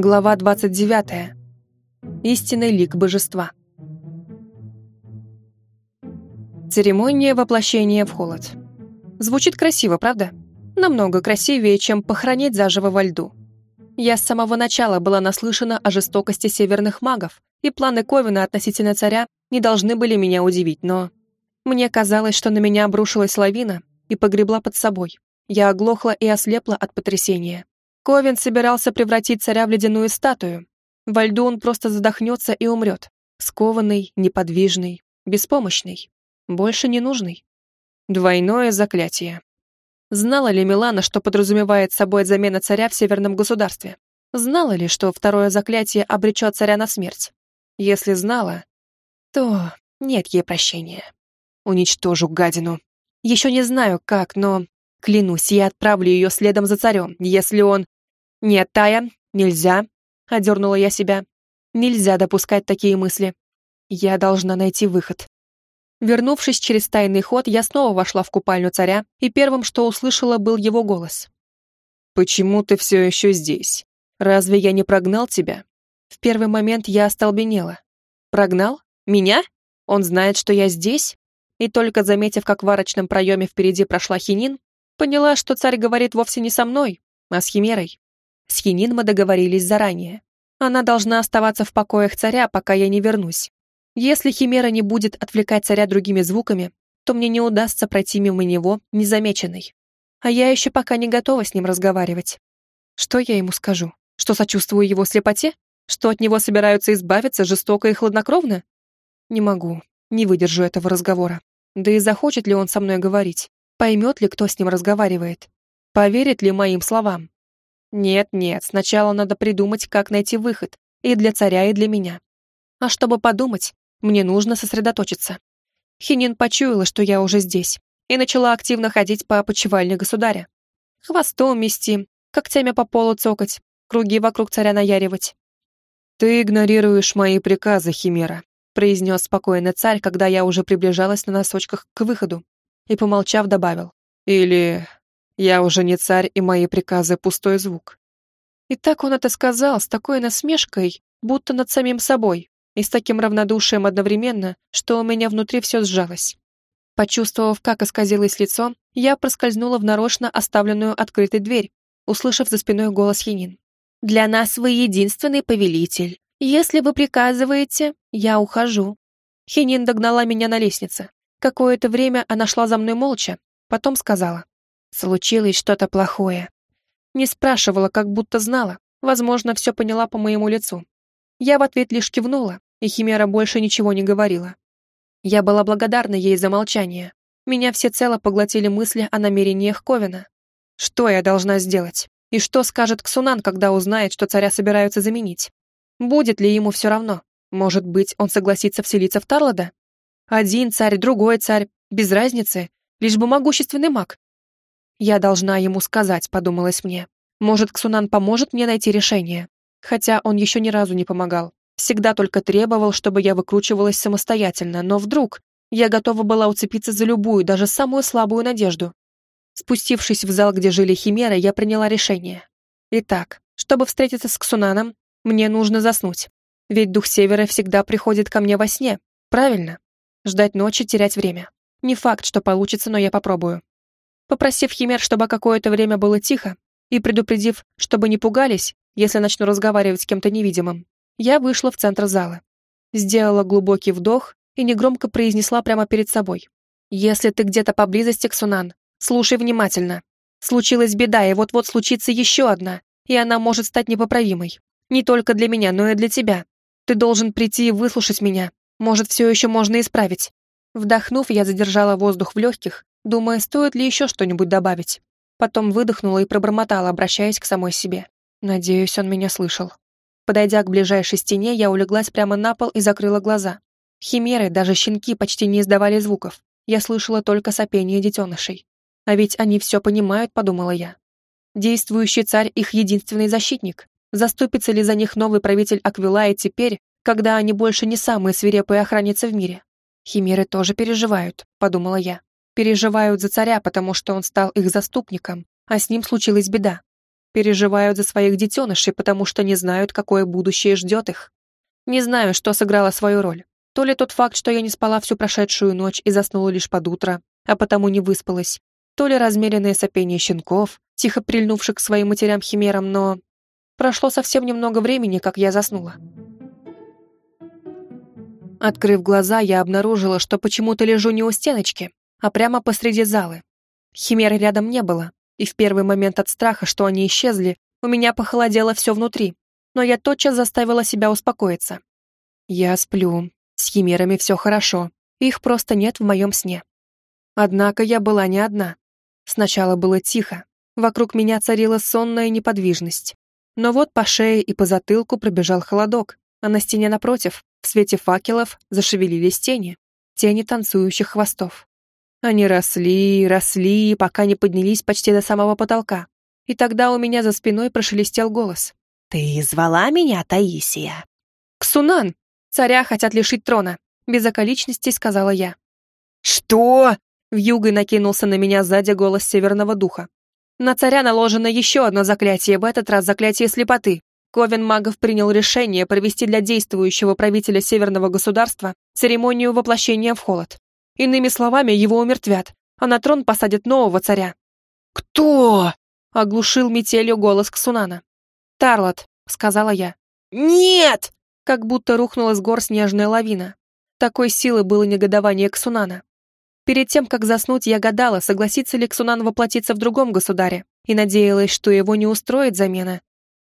Глава 29. Истинный лик божества. Церемония воплощения в холод. Звучит красиво, правда? Намного красивее, чем похоронить заживо во льду. Я с самого начала была наслышана о жестокости северных магов, и планы Ковина относительно царя не должны были меня удивить, но... Мне казалось, что на меня обрушилась лавина и погребла под собой. Я оглохла и ослепла от потрясения. Ковен собирался превратить царя в ледяную статую. Во льду он просто задохнется и умрет. Скованный, неподвижный, беспомощный. Больше не нужный. Двойное заклятие. Знала ли Милана, что подразумевает собой замена царя в северном государстве? Знала ли, что второе заклятие обречет царя на смерть? Если знала, то нет ей прощения. Уничтожу гадину. Еще не знаю, как, но... Клянусь, я отправлю ее следом за царем, если он... «Нет, Тая, нельзя», — одернула я себя. «Нельзя допускать такие мысли. Я должна найти выход». Вернувшись через тайный ход, я снова вошла в купальню царя, и первым, что услышала, был его голос. «Почему ты все еще здесь? Разве я не прогнал тебя?» В первый момент я остолбенела. «Прогнал? Меня? Он знает, что я здесь?» И только заметив, как в арочном проеме впереди прошла Хинин, поняла, что царь говорит вовсе не со мной, а с Химерой. С Хинин мы договорились заранее. Она должна оставаться в покоях царя, пока я не вернусь. Если Химера не будет отвлекать царя другими звуками, то мне не удастся пройти мимо него незамеченной. А я еще пока не готова с ним разговаривать. Что я ему скажу? Что сочувствую его слепоте? Что от него собираются избавиться жестоко и хладнокровно? Не могу, не выдержу этого разговора. Да и захочет ли он со мной говорить? Поймет ли, кто с ним разговаривает? Поверит ли моим словам? Нет-нет, сначала надо придумать, как найти выход, и для царя, и для меня. А чтобы подумать, мне нужно сосредоточиться. Хинин почуяла, что я уже здесь, и начала активно ходить по опочивальне государя. Хвостом мести, когтями по полу цокать, круги вокруг царя наяривать. «Ты игнорируешь мои приказы, Химера», произнес спокойно царь, когда я уже приближалась на носочках к выходу, и, помолчав, добавил. «Или я уже не царь, и мои приказы — пустой звук. И так он это сказал, с такой насмешкой, будто над самим собой, и с таким равнодушием одновременно, что у меня внутри все сжалось. Почувствовав, как исказилось лицо, я проскользнула в нарочно оставленную открытой дверь, услышав за спиной голос Хинин. «Для нас вы единственный повелитель. Если вы приказываете, я ухожу». Хинин догнала меня на лестнице. Какое-то время она шла за мной молча, потом сказала. Случилось что-то плохое. Не спрашивала, как будто знала. Возможно, все поняла по моему лицу. Я в ответ лишь кивнула, и Химера больше ничего не говорила. Я была благодарна ей за молчание. Меня всецело поглотили мысли о намерениях Ковина. Что я должна сделать? И что скажет Ксунан, когда узнает, что царя собираются заменить? Будет ли ему все равно? Может быть, он согласится вселиться в Тарлода? Один царь, другой царь, без разницы, лишь бы могущественный маг. Я должна ему сказать, подумалось мне. Может, Ксунан поможет мне найти решение. Хотя он еще ни разу не помогал. Всегда только требовал, чтобы я выкручивалась самостоятельно, но вдруг я готова была уцепиться за любую, даже самую слабую надежду. Спустившись в зал, где жили химеры, я приняла решение. Итак, чтобы встретиться с Ксунаном, мне нужно заснуть. Ведь дух Севера всегда приходит ко мне во сне. Правильно? Ждать ночи, терять время. Не факт, что получится, но я попробую. Попросив химер, чтобы какое-то время было тихо, и предупредив, чтобы не пугались, если начну разговаривать с кем-то невидимым, я вышла в центр зала. Сделала глубокий вдох и негромко произнесла прямо перед собой. «Если ты где-то поблизости, Ксунан, слушай внимательно. Случилась беда, и вот-вот случится еще одна, и она может стать непоправимой. Не только для меня, но и для тебя. Ты должен прийти и выслушать меня. Может, все еще можно исправить». Вдохнув, я задержала воздух в легких думая, стоит ли еще что-нибудь добавить. Потом выдохнула и пробормотала, обращаясь к самой себе. Надеюсь, он меня слышал. Подойдя к ближайшей стене, я улеглась прямо на пол и закрыла глаза. Химеры, даже щенки, почти не издавали звуков. Я слышала только сопение детенышей. А ведь они все понимают, подумала я. Действующий царь — их единственный защитник. Заступится ли за них новый правитель Аквилая теперь, когда они больше не самые свирепые охранницы в мире? Химеры тоже переживают, подумала я переживают за царя, потому что он стал их заступником, а с ним случилась беда. переживают за своих детенышей, потому что не знают, какое будущее ждет их. Не знаю, что сыграло свою роль. То ли тот факт, что я не спала всю прошедшую ночь и заснула лишь под утро, а потому не выспалась, то ли размеренное сопение щенков, тихо прильнувших к своим матерям-химерам, но... Прошло совсем немного времени, как я заснула. Открыв глаза, я обнаружила, что почему-то лежу не у стеночки, а прямо посреди залы. Химеры рядом не было, и в первый момент от страха, что они исчезли, у меня похолодело все внутри, но я тотчас заставила себя успокоиться. Я сплю, с химерами все хорошо, их просто нет в моем сне. Однако я была не одна. Сначала было тихо, вокруг меня царила сонная неподвижность. Но вот по шее и по затылку пробежал холодок, а на стене напротив, в свете факелов, зашевелились тени, тени танцующих хвостов. Они росли, росли, пока не поднялись почти до самого потолка. И тогда у меня за спиной прошелестел голос. «Ты звала меня, Таисия?» «Ксунан! Царя хотят лишить трона!» Без околичностей сказала я. «Что?» Вьюгой накинулся на меня сзади голос Северного Духа. На царя наложено еще одно заклятие, в этот раз заклятие слепоты. Ковен магов принял решение провести для действующего правителя Северного государства церемонию воплощения в холод. Иными словами, его умертвят, а на трон посадят нового царя. «Кто?» — оглушил метелью голос Ксунана. «Тарлот», — сказала я. «Нет!» Как будто рухнула с гор снежная лавина. Такой силы было негодование Ксунана. Перед тем, как заснуть, я гадала, согласится ли Ксунан воплотиться в другом государе, и надеялась, что его не устроит замена.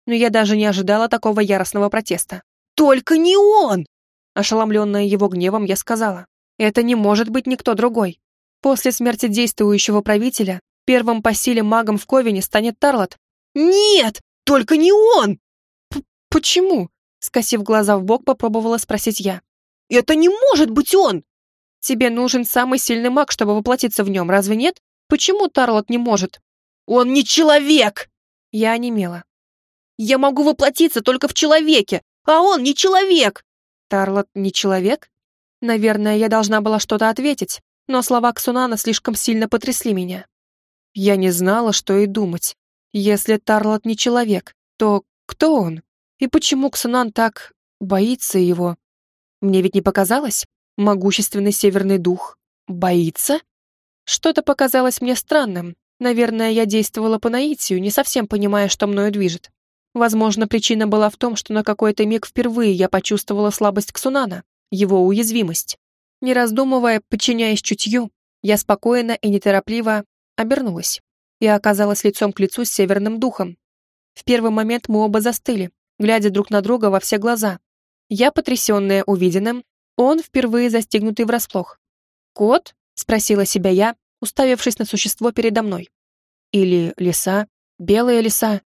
Но я даже не ожидала такого яростного протеста. «Только не он!» Ошеломленная его гневом, я сказала. «Это не может быть никто другой. После смерти действующего правителя первым по силе магом в Ковине станет Тарлот». «Нет! Только не он!» П «Почему?» Скосив глаза в бок, попробовала спросить я. «Это не может быть он!» Тебе нужен самый сильный маг, чтобы воплотиться в нем, разве нет? Почему Тарлот не может? Он не человек! Я онемела. Я могу воплотиться только в человеке, а он не человек! Тарлот не человек? Наверное, я должна была что-то ответить, но слова Ксунана слишком сильно потрясли меня. Я не знала, что и думать. Если Тарлот не человек, то кто он? И почему Ксунан так боится его? Мне ведь не показалось? Могущественный северный дух боится? Что-то показалось мне странным. Наверное, я действовала по наитию, не совсем понимая, что мною движет. Возможно, причина была в том, что на какой-то миг впервые я почувствовала слабость Ксунана, его уязвимость. Не раздумывая, подчиняясь чутью, я спокойно и неторопливо обернулась и оказалась лицом к лицу с северным духом. В первый момент мы оба застыли, глядя друг на друга во все глаза. Я, потрясенная увиденным, он впервые застигнутый врасплох. «Кот?» — спросила себя я, уставившись на существо передо мной. Или лиса, белая лиса,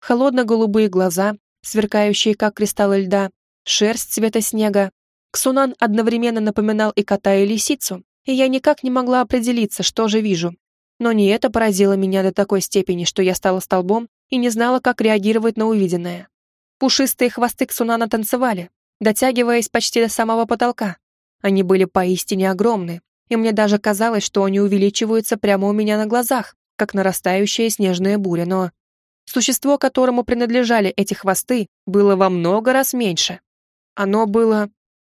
холодно-голубые глаза, сверкающие, как кристаллы льда, шерсть цвета снега. Ксунан одновременно напоминал и кота, и лисицу, и я никак не могла определиться, что же вижу. Но не это поразило меня до такой степени, что я стала столбом и не знала, как реагировать на увиденное. Пушистые хвосты Ксунана танцевали, дотягиваясь почти до самого потолка. Они были поистине огромны, и мне даже казалось, что они увеличиваются прямо у меня на глазах, как нарастающая снежная буря, но... Существо, которому принадлежали эти хвосты, было во много раз меньше. Оно было...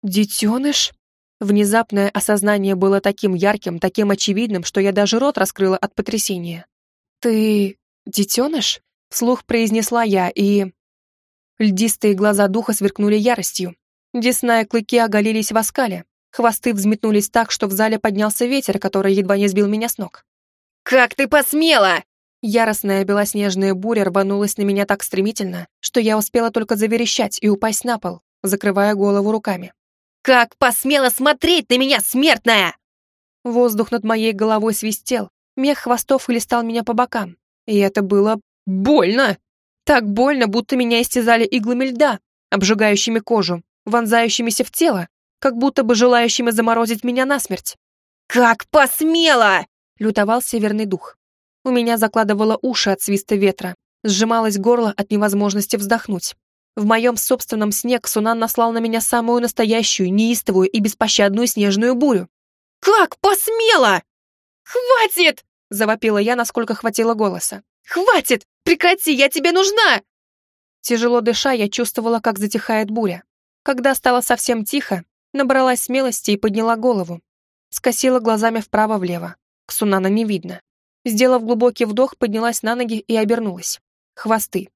детеныш? Внезапное осознание было таким ярким, таким очевидным, что я даже рот раскрыла от потрясения. «Ты... детеныш?» — вслух произнесла я, и... Льдистые глаза духа сверкнули яростью. Десна и клыки оголились в оскале. Хвосты взметнулись так, что в зале поднялся ветер, который едва не сбил меня с ног. «Как ты посмела!» Яростная белоснежная буря рванулась на меня так стремительно, что я успела только заверещать и упасть на пол, закрывая голову руками. «Как посмела смотреть на меня, смертная!» Воздух над моей головой свистел, мех хвостов хлестал меня по бокам. И это было больно. Так больно, будто меня истязали иглами льда, обжигающими кожу, вонзающимися в тело, как будто бы желающими заморозить меня насмерть. «Как посмела!» — лютовал северный дух. У меня закладывало уши от свиста ветра, сжималось горло от невозможности вздохнуть. В моем собственном сне Ксунан наслал на меня самую настоящую, неистовую и беспощадную снежную бурю. «Как посмела!» «Хватит!» — завопила я, насколько хватило голоса. «Хватит! Прекрати, я тебе нужна!» Тяжело дыша, я чувствовала, как затихает буря. Когда стало совсем тихо, набралась смелости и подняла голову. Скосила глазами вправо-влево. Ксунана не видно. Сделав глубокий вдох, поднялась на ноги и обернулась. Хвосты.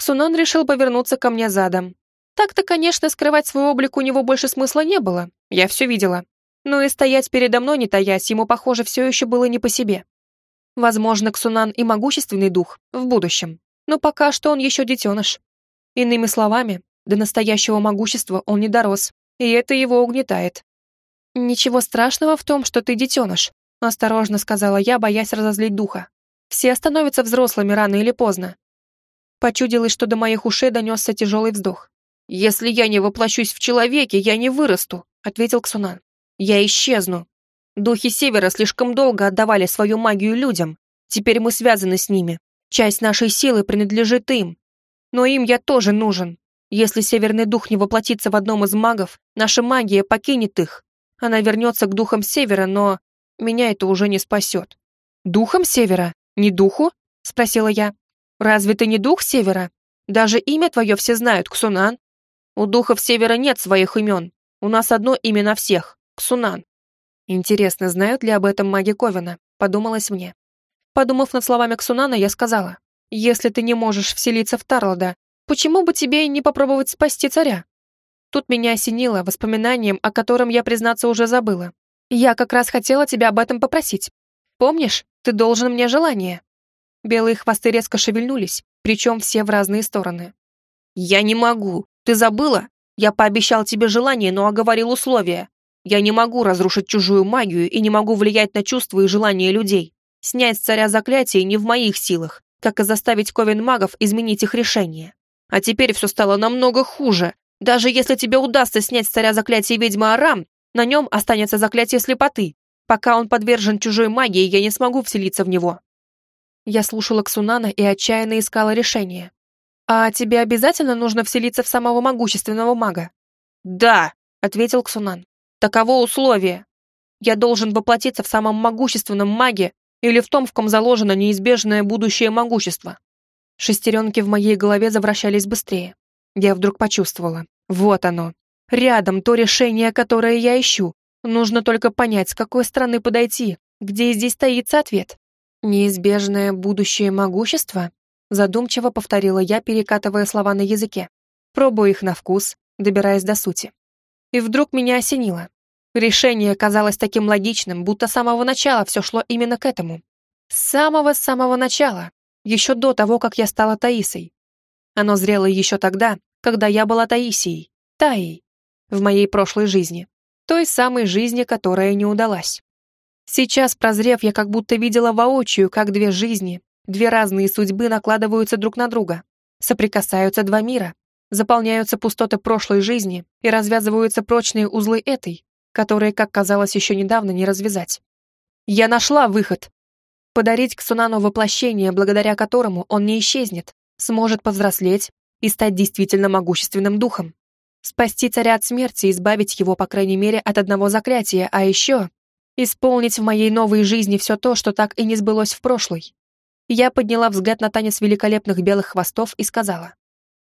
Ксунан решил повернуться ко мне задом. Так-то, конечно, скрывать свой облик у него больше смысла не было. Я все видела. Но и стоять передо мной, не таясь, ему, похоже, все еще было не по себе. Возможно, Ксунан и могущественный дух в будущем, но пока что он еще детеныш. Иными словами, до настоящего могущества он не дорос, и это его угнетает. «Ничего страшного в том, что ты детеныш», осторожно сказала я, боясь разозлить духа. «Все становятся взрослыми рано или поздно». Почудилось, что до моих ушей донесся тяжелый вздох. «Если я не воплощусь в человеке, я не вырасту», ответил Ксунан. «Я исчезну. Духи Севера слишком долго отдавали свою магию людям. Теперь мы связаны с ними. Часть нашей силы принадлежит им. Но им я тоже нужен. Если Северный Дух не воплотится в одном из магов, наша магия покинет их. Она вернется к духам Севера, но меня это уже не спасет. «Духом Севера? Не духу?» — спросила я. «Разве ты не дух Севера? Даже имя твое все знают, Ксунан. У духов Севера нет своих имен. У нас одно имя на всех — Ксунан. Интересно, знают ли об этом маги Ковина? Подумалось мне. Подумав над словами Ксунана, я сказала, «Если ты не можешь вселиться в Тарлода, почему бы тебе не попробовать спасти царя?» Тут меня осенило воспоминанием, о котором я, признаться, уже забыла. Я как раз хотела тебя об этом попросить. Помнишь, ты должен мне желание. Белые хвосты резко шевельнулись, причем все в разные стороны. «Я не могу. Ты забыла? Я пообещал тебе желание, но оговорил условия. Я не могу разрушить чужую магию и не могу влиять на чувства и желания людей. Снять с царя заклятие не в моих силах, как и заставить ковен магов изменить их решение. А теперь все стало намного хуже. Даже если тебе удастся снять с царя заклятие ведьмы Арам, на нем останется заклятие слепоты. Пока он подвержен чужой магии, я не смогу вселиться в него. Я слушала Ксунана и отчаянно искала решение. «А тебе обязательно нужно вселиться в самого могущественного мага?» «Да», — ответил Ксунан. Таково условие. Я должен воплотиться в самом могущественном маге или в том, в ком заложено неизбежное будущее могущество. Шестеренки в моей голове завращались быстрее. Я вдруг почувствовала. Вот оно. Рядом то решение, которое я ищу. Нужно только понять, с какой стороны подойти, где здесь таится ответ. Неизбежное будущее могущество? Задумчиво повторила я, перекатывая слова на языке. Пробую их на вкус, добираясь до сути. И вдруг меня осенило. Решение казалось таким логичным, будто с самого начала все шло именно к этому. С самого-самого начала, еще до того, как я стала Таисой. Оно зрело еще тогда, когда я была Таисией, Таей, в моей прошлой жизни, той самой жизни, которая не удалась. Сейчас, прозрев, я как будто видела воочию, как две жизни, две разные судьбы накладываются друг на друга, соприкасаются два мира, заполняются пустоты прошлой жизни и развязываются прочные узлы этой, которые, как казалось еще недавно, не развязать. Я нашла выход. Подарить Ксунану воплощение, благодаря которому он не исчезнет, сможет повзрослеть и стать действительно могущественным духом. Спасти царя от смерти избавить его, по крайней мере, от одного заклятия, а еще исполнить в моей новой жизни все то, что так и не сбылось в прошлой. Я подняла взгляд на танец великолепных белых хвостов и сказала.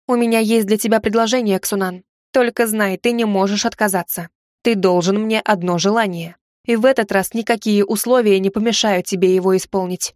«У меня есть для тебя предложение, Ксунан. Только знай, ты не можешь отказаться. Ты должен мне одно желание. И в этот раз никакие условия не помешают тебе его исполнить».